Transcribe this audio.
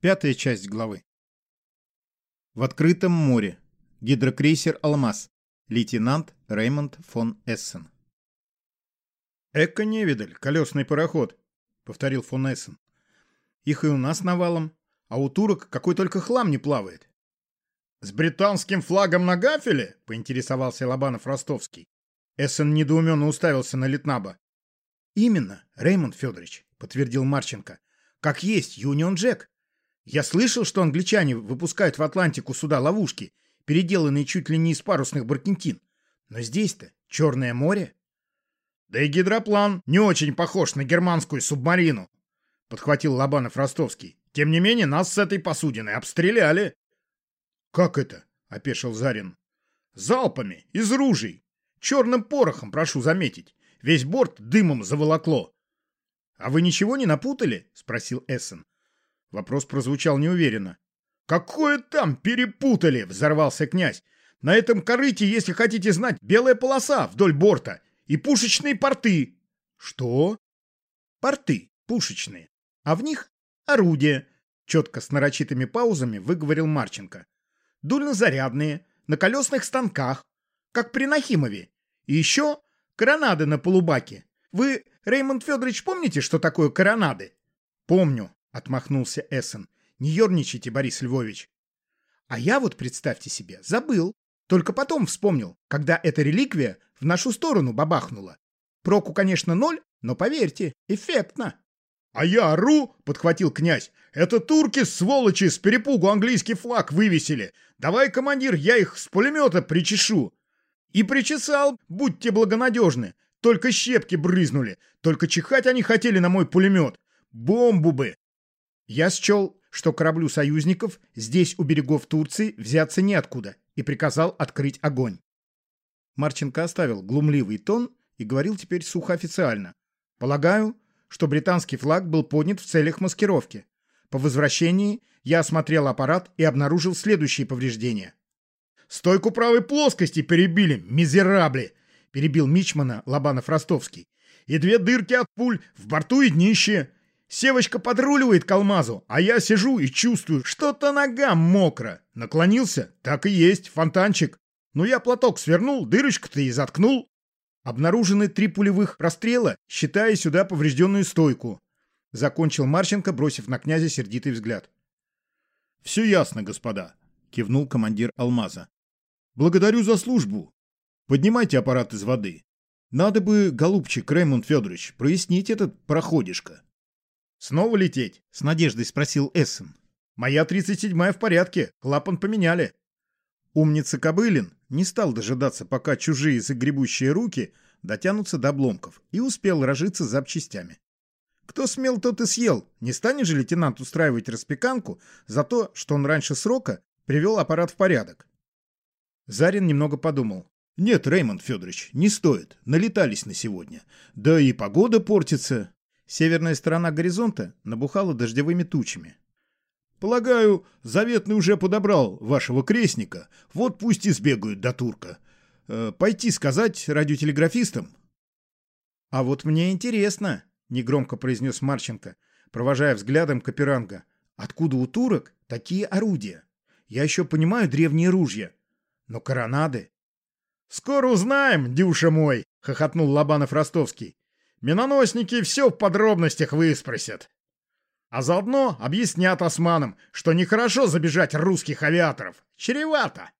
Пятая часть главы. В открытом море. Гидрокрейсер «Алмаз». Лейтенант Реймонд фон Эссен. «Эко невидаль, колесный пароход», — повторил фон Эссен. «Их и у нас навалом, а у турок какой только хлам не плавает». «С британским флагом на гафеле?» — поинтересовался Лобанов Ростовский. Эссен недоуменно уставился на Литнаба. «Именно, Реймонд Федорович», — подтвердил Марченко. «Как есть, Юнион Джек. Я слышал, что англичане выпускают в Атлантику суда ловушки, переделанные чуть ли не из парусных баркентин. Но здесь-то Черное море». «Да и гидроплан не очень похож на германскую субмарину», — подхватил Лобанов Ростовский. «Тем не менее, нас с этой посудиной обстреляли». «Как это?» — опешил Зарин. «Залпами, из ружей. Черным порохом, прошу заметить. Весь борт дымом заволокло. «А вы ничего не напутали?» — спросил Эссен. Вопрос прозвучал неуверенно. «Какое там перепутали?» — взорвался князь. «На этом корыте, если хотите знать, белая полоса вдоль борта и пушечные порты». «Что?» «Порты пушечные, а в них орудия», — четко с нарочитыми паузами выговорил Марченко. «Дульнозарядные, на колесных станках, как при Нахимове. И еще коронады на полубаке. Вы, Реймонд Федорович, помните, что такое коронады? Помню, отмахнулся Эссен. Не ерничайте, Борис Львович. А я вот, представьте себе, забыл. Только потом вспомнил, когда эта реликвия в нашу сторону бабахнула. Проку, конечно, ноль, но поверьте, эффектно. «А я ору!» — подхватил князь. «Это турки, сволочи, с перепугу английский флаг вывесили. Давай, командир, я их с пулемета причешу. И причесал, будьте благонадежны. Только щепки брызнули. Только чихать они хотели на мой пулемет. Бомбу бы. Я счел, что кораблю союзников здесь у берегов Турции взяться неоткуда и приказал открыть огонь. Марченко оставил глумливый тон и говорил теперь сухо официально. Полагаю, что британский флаг был поднят в целях маскировки. По возвращении я осмотрел аппарат и обнаружил следующие повреждения. Стойку правой плоскости перебили, мизерабли!» — перебил Мичмана Лобанов-Ростовский. «И две дырки от пуль в борту и днище. Севочка подруливает к алмазу, а я сижу и чувствую, что-то нога мокро. Наклонился, так и есть, фонтанчик. Ну я платок свернул, дырочку-то и заткнул. Обнаружены три пулевых прострела, считая сюда поврежденную стойку. Закончил Марченко, бросив на князя сердитый взгляд. «Все ясно, господа», — кивнул командир «Алмаза». Благодарю за службу. Поднимайте аппарат из воды. Надо бы, голубчик Реймонд Федорович, прояснить этот проходишко. Снова лететь? С надеждой спросил Эссен. Моя 37-я в порядке, клапан поменяли. Умница Кобылин не стал дожидаться, пока чужие загребущие руки дотянутся до обломков, и успел рожиться запчастями. Кто смел, тот и съел. Не станет же лейтенант устраивать распеканку за то, что он раньше срока привел аппарат в порядок. Зарин немного подумал. «Нет, Реймонд Федорович, не стоит. Налетались на сегодня. Да и погода портится». Северная сторона горизонта набухала дождевыми тучами. «Полагаю, заветный уже подобрал вашего крестника. Вот пусть и сбегают до турка. Э, пойти сказать радиотелеграфистам?» «А вот мне интересно», — негромко произнес Марченко, провожая взглядом Каперанга. «Откуда у турок такие орудия? Я еще понимаю древние ружья, но коронады... «Скоро узнаем, Дюша мой!» — хохотнул Лобанов-Ростовский. «Миноносники все в подробностях выспросят. А заодно объяснят османам, что нехорошо забежать русских авиаторов. Чревато!»